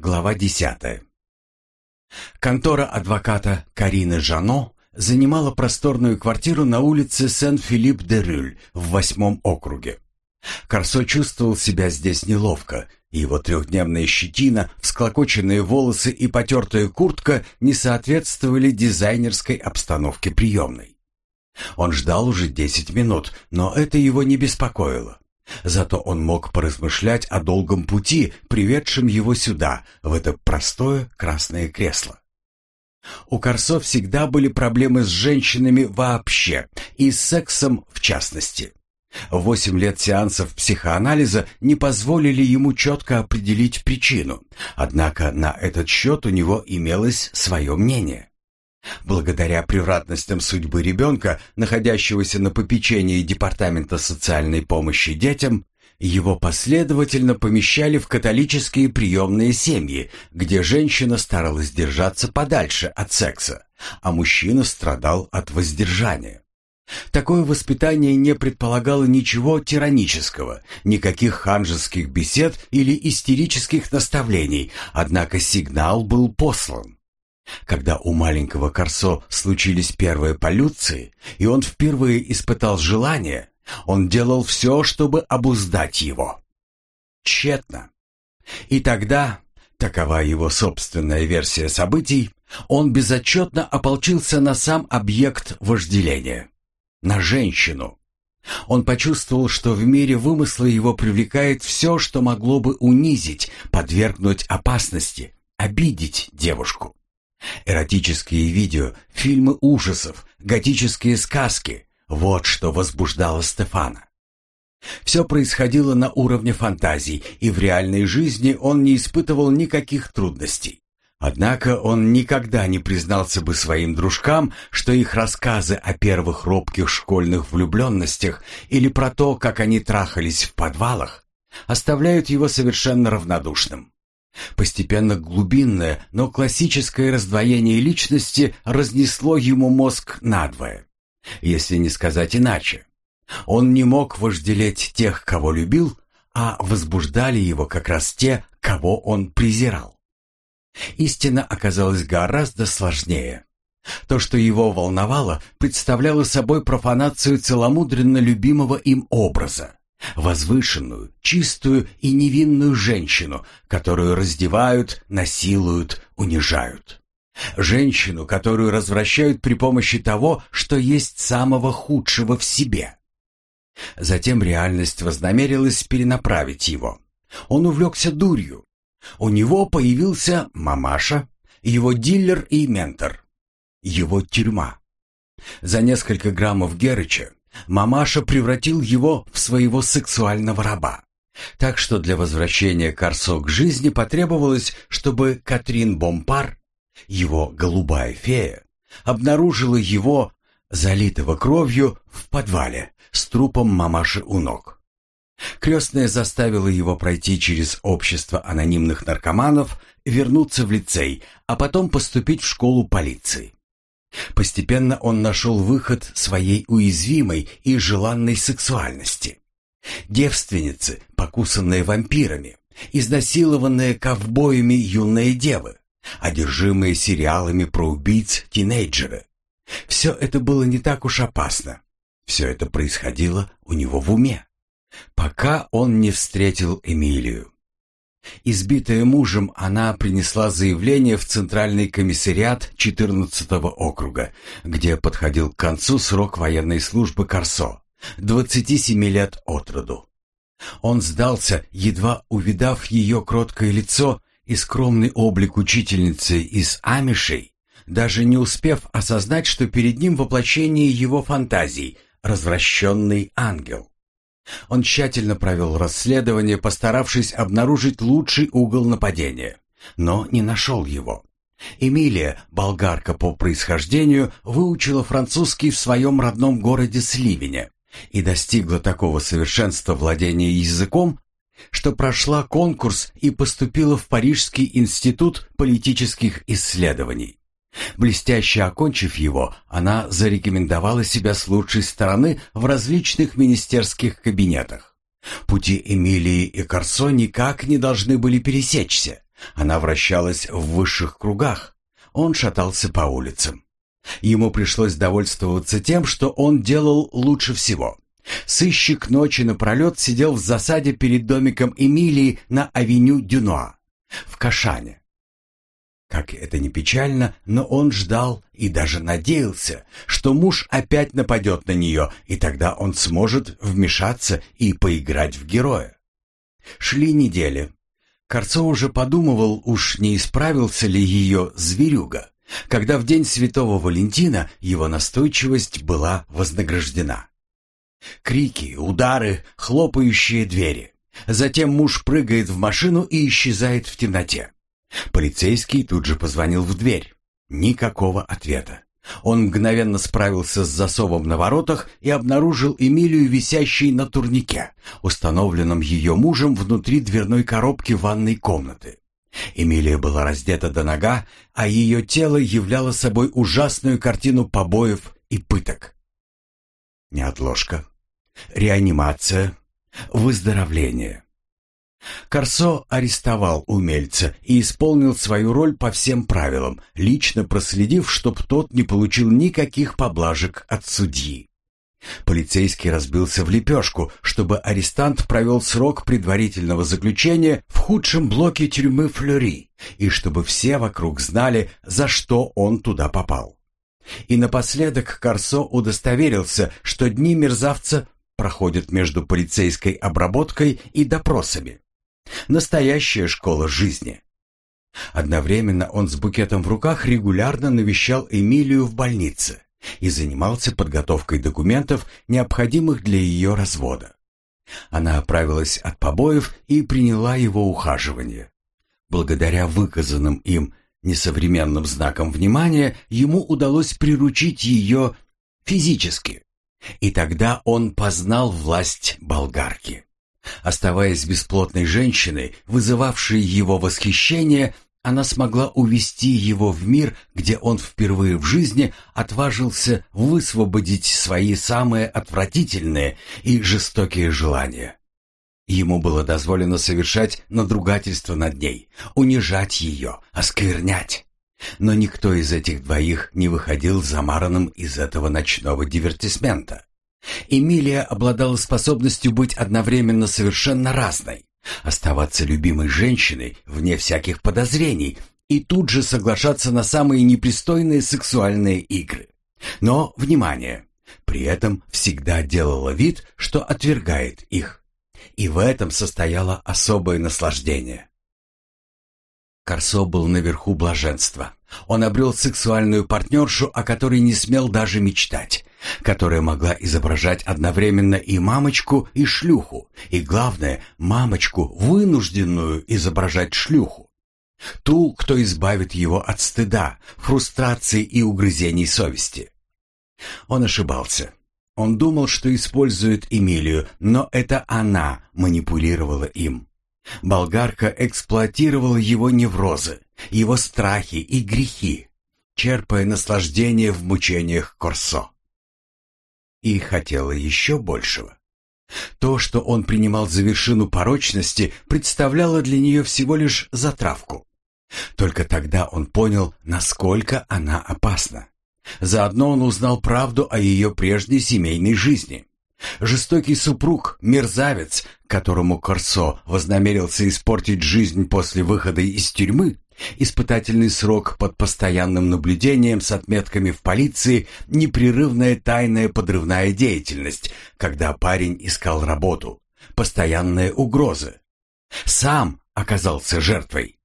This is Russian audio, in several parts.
Глава 10. Контора адвоката Карины Жано занимала просторную квартиру на улице Сен-Филипп-де-Рюль в восьмом округе. Корсо чувствовал себя здесь неловко, его трехдневная щетина, всклокоченные волосы и потертая куртка не соответствовали дизайнерской обстановке приемной. Он ждал уже десять минут, но это его не беспокоило. Зато он мог поразмышлять о долгом пути, приведшем его сюда, в это простое красное кресло. У Корсо всегда были проблемы с женщинами вообще и с сексом в частности. Восемь лет сеансов психоанализа не позволили ему четко определить причину, однако на этот счет у него имелось свое мнение. Благодаря превратностям судьбы ребенка, находящегося на попечении Департамента социальной помощи детям, его последовательно помещали в католические приемные семьи, где женщина старалась держаться подальше от секса, а мужчина страдал от воздержания. Такое воспитание не предполагало ничего тиранического, никаких ханжеских бесед или истерических наставлений, однако сигнал был послан. Когда у маленького Корсо случились первые полюции, и он впервые испытал желание, он делал все, чтобы обуздать его. Тщетно. И тогда, такова его собственная версия событий, он безотчетно ополчился на сам объект вожделения. На женщину. Он почувствовал, что в мире вымысла его привлекает все, что могло бы унизить, подвергнуть опасности, обидеть девушку. Эротические видео, фильмы ужасов, готические сказки – вот что возбуждало Стефана. Все происходило на уровне фантазий, и в реальной жизни он не испытывал никаких трудностей. Однако он никогда не признался бы своим дружкам, что их рассказы о первых робких школьных влюбленностях или про то, как они трахались в подвалах, оставляют его совершенно равнодушным. Постепенно глубинное, но классическое раздвоение личности разнесло ему мозг надвое. Если не сказать иначе. Он не мог вожделеть тех, кого любил, а возбуждали его как раз те, кого он презирал. Истина оказалась гораздо сложнее. То, что его волновало, представляло собой профанацию целомудренно любимого им образа возвышенную, чистую и невинную женщину, которую раздевают, насилуют, унижают. Женщину, которую развращают при помощи того, что есть самого худшего в себе. Затем реальность вознамерилась перенаправить его. Он увлекся дурью. У него появился мамаша, его дилер и ментор. Его тюрьма. За несколько граммов Герыча Мамаша превратил его в своего сексуального раба. Так что для возвращения Корсо к жизни потребовалось, чтобы Катрин Бомпар, его голубая фея, обнаружила его, залитого кровью, в подвале с трупом мамаши у ног. Крестная заставила его пройти через общество анонимных наркоманов, вернуться в лицей, а потом поступить в школу полиции. Постепенно он нашел выход своей уязвимой и желанной сексуальности. Девственницы, покусанные вампирами, изнасилованные ковбоями юные девы, одержимые сериалами про убийц тинейджеры. Все это было не так уж опасно. Все это происходило у него в уме, пока он не встретил Эмилию. Избитая мужем, она принесла заявление в Центральный комиссариат 14-го округа, где подходил к концу срок военной службы Корсо, 27 лет от роду. Он сдался, едва увидав ее кроткое лицо и скромный облик учительницы из Амишей, даже не успев осознать, что перед ним воплощение его фантазий, развращенный ангел. Он тщательно провел расследование, постаравшись обнаружить лучший угол нападения, но не нашел его. Эмилия, болгарка по происхождению, выучила французский в своем родном городе Сливене и достигла такого совершенства владения языком, что прошла конкурс и поступила в Парижский институт политических исследований. Блестяще окончив его, она зарекомендовала себя с лучшей стороны в различных министерских кабинетах. Пути Эмилии и Корсо никак не должны были пересечься, Она вращалась в высших кругах. Он шатался по улицам. Ему пришлось довольствоваться тем, что он делал лучше всего. Сыщик ночи напролет сидел в засаде перед домиком Эмилии на авеню Дюноа в Кашане. Как это ни печально, но он ждал и даже надеялся, что муж опять нападет на нее, и тогда он сможет вмешаться и поиграть в героя. Шли недели. Корцо уже подумывал, уж не исправился ли ее зверюга, когда в день Святого Валентина его настойчивость была вознаграждена. Крики, удары, хлопающие двери. Затем муж прыгает в машину и исчезает в темноте. Полицейский тут же позвонил в дверь. Никакого ответа. Он мгновенно справился с засовом на воротах и обнаружил Эмилию висящей на турнике, установленном ее мужем внутри дверной коробки ванной комнаты. Эмилия была раздета до нога, а ее тело являло собой ужасную картину побоев и пыток. Неотложка, реанимация, выздоровление. Корсо арестовал умельца и исполнил свою роль по всем правилам, лично проследив, чтоб тот не получил никаких поблажек от судьи. Полицейский разбился в лепешку, чтобы арестант провел срок предварительного заключения в худшем блоке тюрьмы Флюри, и чтобы все вокруг знали, за что он туда попал. И напоследок Корсо удостоверился, что дни мерзавца проходят между полицейской обработкой и допросами. Настоящая школа жизни. Одновременно он с букетом в руках регулярно навещал Эмилию в больнице и занимался подготовкой документов, необходимых для ее развода. Она оправилась от побоев и приняла его ухаживание. Благодаря выказанным им несовременным знакам внимания ему удалось приручить ее физически. И тогда он познал власть болгарки. Оставаясь бесплотной женщиной, вызывавшей его восхищение, она смогла увести его в мир, где он впервые в жизни отважился высвободить свои самые отвратительные и жестокие желания. Ему было дозволено совершать надругательство над ней, унижать ее, осквернять. Но никто из этих двоих не выходил замаранным из этого ночного дивертисмента. Эмилия обладала способностью быть одновременно совершенно разной, оставаться любимой женщиной вне всяких подозрений и тут же соглашаться на самые непристойные сексуальные игры. Но, внимание, при этом всегда делала вид, что отвергает их. И в этом состояло особое наслаждение. Корсо был наверху блаженства. Он обрел сексуальную партнершу, о которой не смел даже мечтать, которая могла изображать одновременно и мамочку, и шлюху, и, главное, мамочку, вынужденную изображать шлюху. Ту, кто избавит его от стыда, фрустрации и угрызений совести. Он ошибался. Он думал, что использует Эмилию, но это она манипулировала им. Болгарка эксплуатировала его неврозы, его страхи и грехи, черпая наслаждение в мучениях Корсо и хотела еще большего. То, что он принимал за вершину порочности, представляло для нее всего лишь затравку. Только тогда он понял, насколько она опасна. Заодно он узнал правду о ее прежней семейной жизни. Жестокий супруг, мерзавец, которому Корсо вознамерился испортить жизнь после выхода из тюрьмы, Испытательный срок под постоянным наблюдением с отметками в полиции, непрерывная тайная подрывная деятельность, когда парень искал работу, постоянные угрозы. Сам оказался жертвой.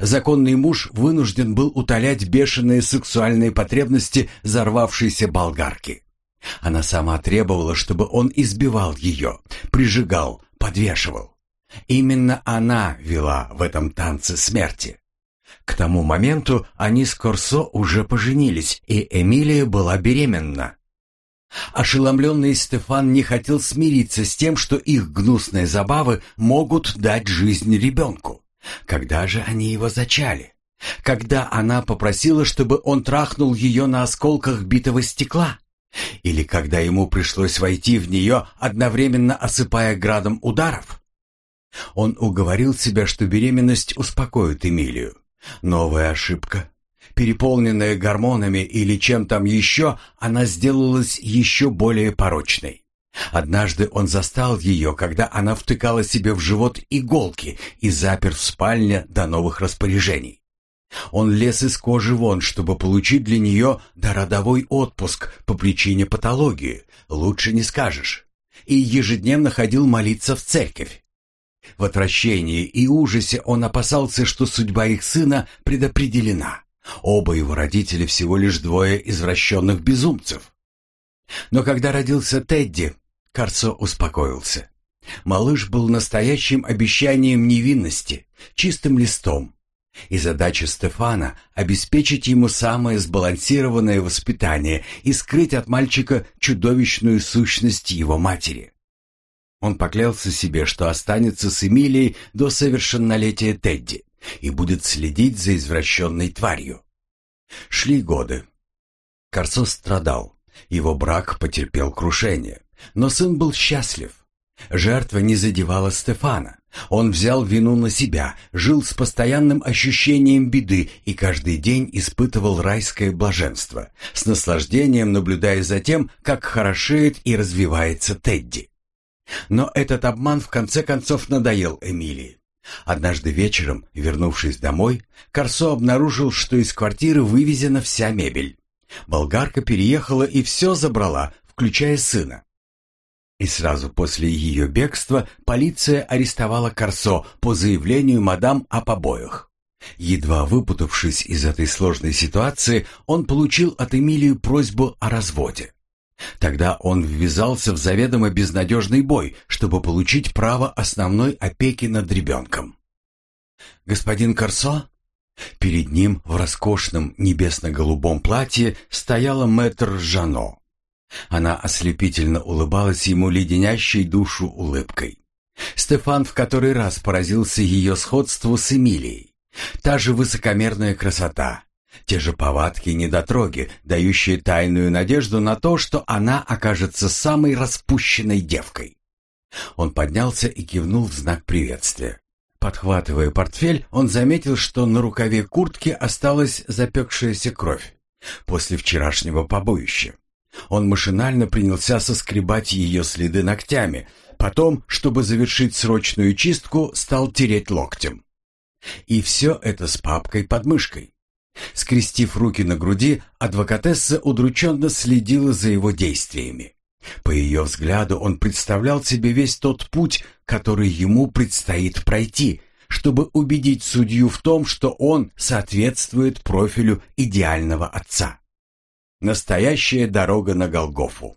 Законный муж вынужден был утолять бешеные сексуальные потребности взорвавшейся болгарки. Она сама требовала, чтобы он избивал ее, прижигал, подвешивал. Именно она вела в этом танце смерти. К тому моменту они с Корсо уже поженились, и Эмилия была беременна. Ошеломленный Стефан не хотел смириться с тем, что их гнусные забавы могут дать жизнь ребенку. Когда же они его зачали? Когда она попросила, чтобы он трахнул ее на осколках битого стекла? Или когда ему пришлось войти в нее, одновременно осыпая градом ударов? Он уговорил себя, что беременность успокоит Эмилию. Новая ошибка. Переполненная гормонами или чем там еще, она сделалась еще более порочной. Однажды он застал ее, когда она втыкала себе в живот иголки и запер в спальне до новых распоряжений. Он лез из кожи вон, чтобы получить для нее дородовой отпуск по причине патологии, лучше не скажешь, и ежедневно ходил молиться в церковь. В отвращении и ужасе он опасался, что судьба их сына предопределена. Оба его родители всего лишь двое извращенных безумцев. Но когда родился Тедди, Карцо успокоился. Малыш был настоящим обещанием невинности, чистым листом. И задача Стефана — обеспечить ему самое сбалансированное воспитание и скрыть от мальчика чудовищную сущность его матери. Он поклялся себе, что останется с Эмилией до совершеннолетия Тедди и будет следить за извращенной тварью. Шли годы. Корцо страдал, его брак потерпел крушение, но сын был счастлив. Жертва не задевала Стефана. Он взял вину на себя, жил с постоянным ощущением беды и каждый день испытывал райское блаженство, с наслаждением наблюдая за тем, как хорошеет и развивается Тедди. Но этот обман в конце концов надоел Эмилии. Однажды вечером, вернувшись домой, Корсо обнаружил, что из квартиры вывезена вся мебель. Болгарка переехала и все забрала, включая сына. И сразу после ее бегства полиция арестовала Корсо по заявлению мадам о побоях. Едва выпутавшись из этой сложной ситуации, он получил от Эмилии просьбу о разводе. Тогда он ввязался в заведомо безнадежный бой, чтобы получить право основной опеки над ребенком. «Господин Корсо?» Перед ним в роскошном небесно-голубом платье стояла мэтр Жано. Она ослепительно улыбалась ему леденящей душу улыбкой. Стефан в который раз поразился ее сходству с Эмилией. Та же высокомерная красота, те же повадки и недотроги, дающие тайную надежду на то, что она окажется самой распущенной девкой. Он поднялся и кивнул в знак приветствия. Подхватывая портфель, он заметил, что на рукаве куртки осталась запекшаяся кровь после вчерашнего побоища. Он машинально принялся соскребать ее следы ногтями, потом, чтобы завершить срочную чистку, стал тереть локтем. И все это с папкой под мышкой. Скрестив руки на груди, адвокатесса удрученно следила за его действиями. По ее взгляду он представлял себе весь тот путь, который ему предстоит пройти, чтобы убедить судью в том, что он соответствует профилю идеального отца. Настоящая дорога на Голгофу.